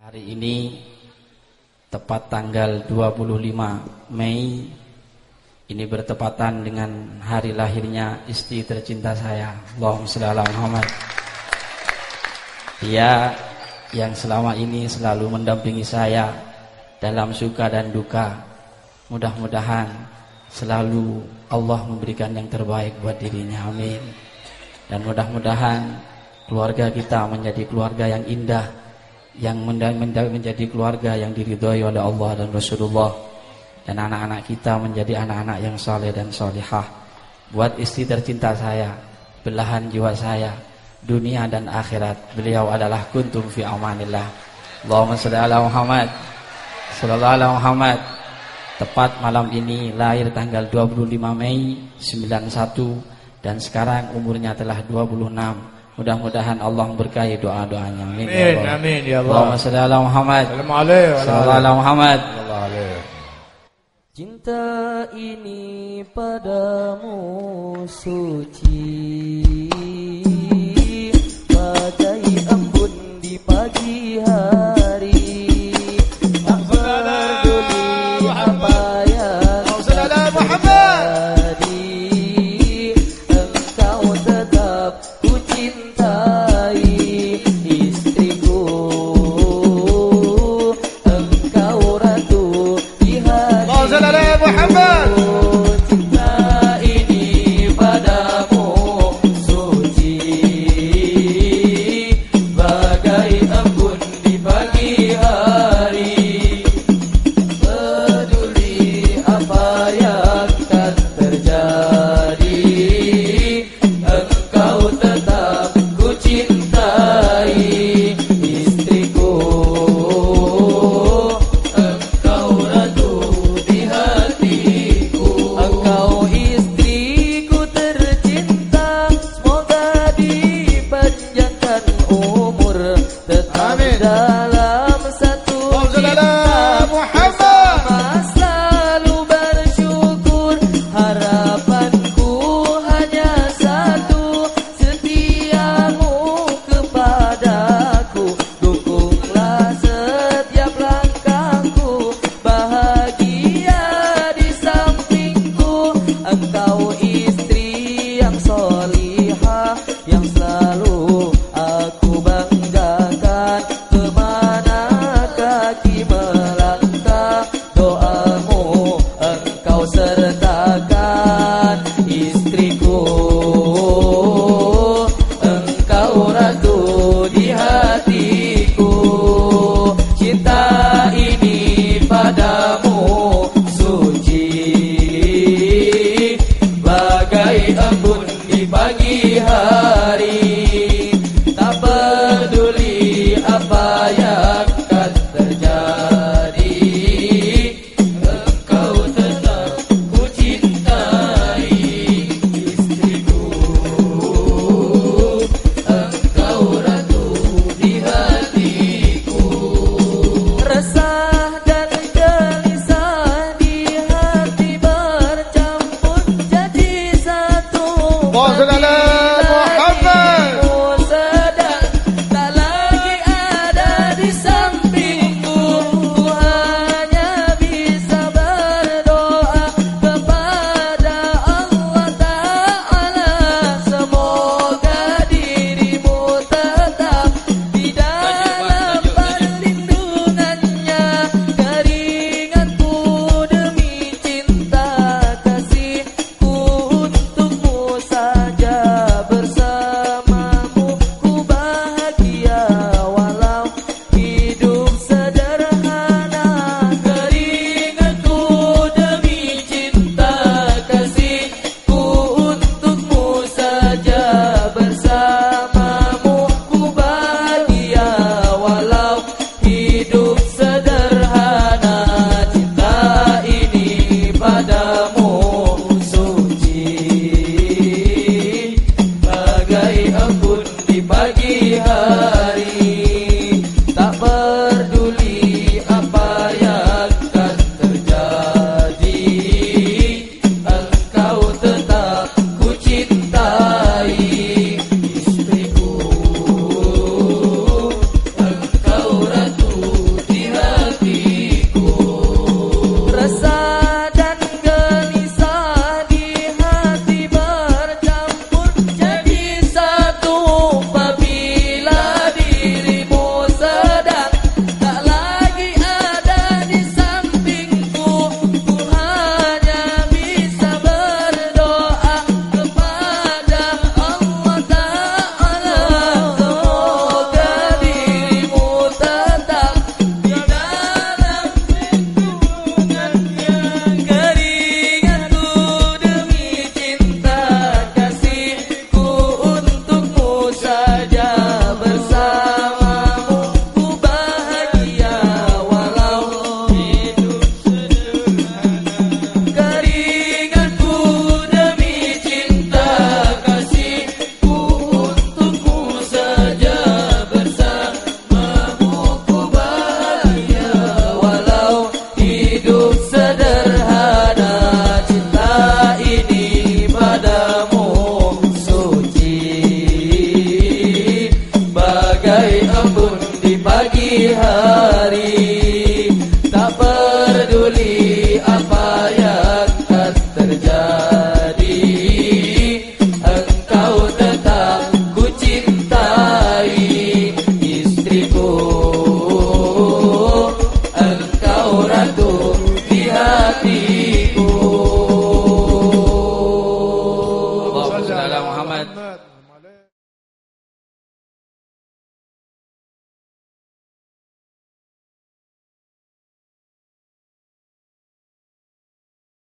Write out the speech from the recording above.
Hari ini tepat tanggal 25 Mei ini bertepatan dengan hari lahirnya istri tercinta saya Allahumma shalli ala Muhammad. Dia yang selama ini selalu mendampingi saya dalam suka dan duka. Mudah-mudahan selalu Allah memberikan yang terbaik buat dirinya amin. Dan mudah-mudahan keluarga kita menjadi keluarga yang indah yang menjadi keluarga yang diridhoi oleh Allah dan Rasulullah. Dan anak-anak kita menjadi anak-anak yang soleh dan solihah buat istri tercinta saya belahan jiwa saya dunia dan akhirat. Beliau adalah kuntum fi amanillah. Allahumma salli ala Muhammad. Sallallahu ala Muhammad. Tepat malam ini lahir tanggal 25 Mei 91 dan sekarang umurnya telah 26 Mudah-mudahan Allah berkahi doa-doanya. Amin. Ya amin, amin ya Allah. Allahumma salli ala Muhammad. Sallallahu ala Muhammad. Cinta ini padamu suci Bagai Sakhi على محمد.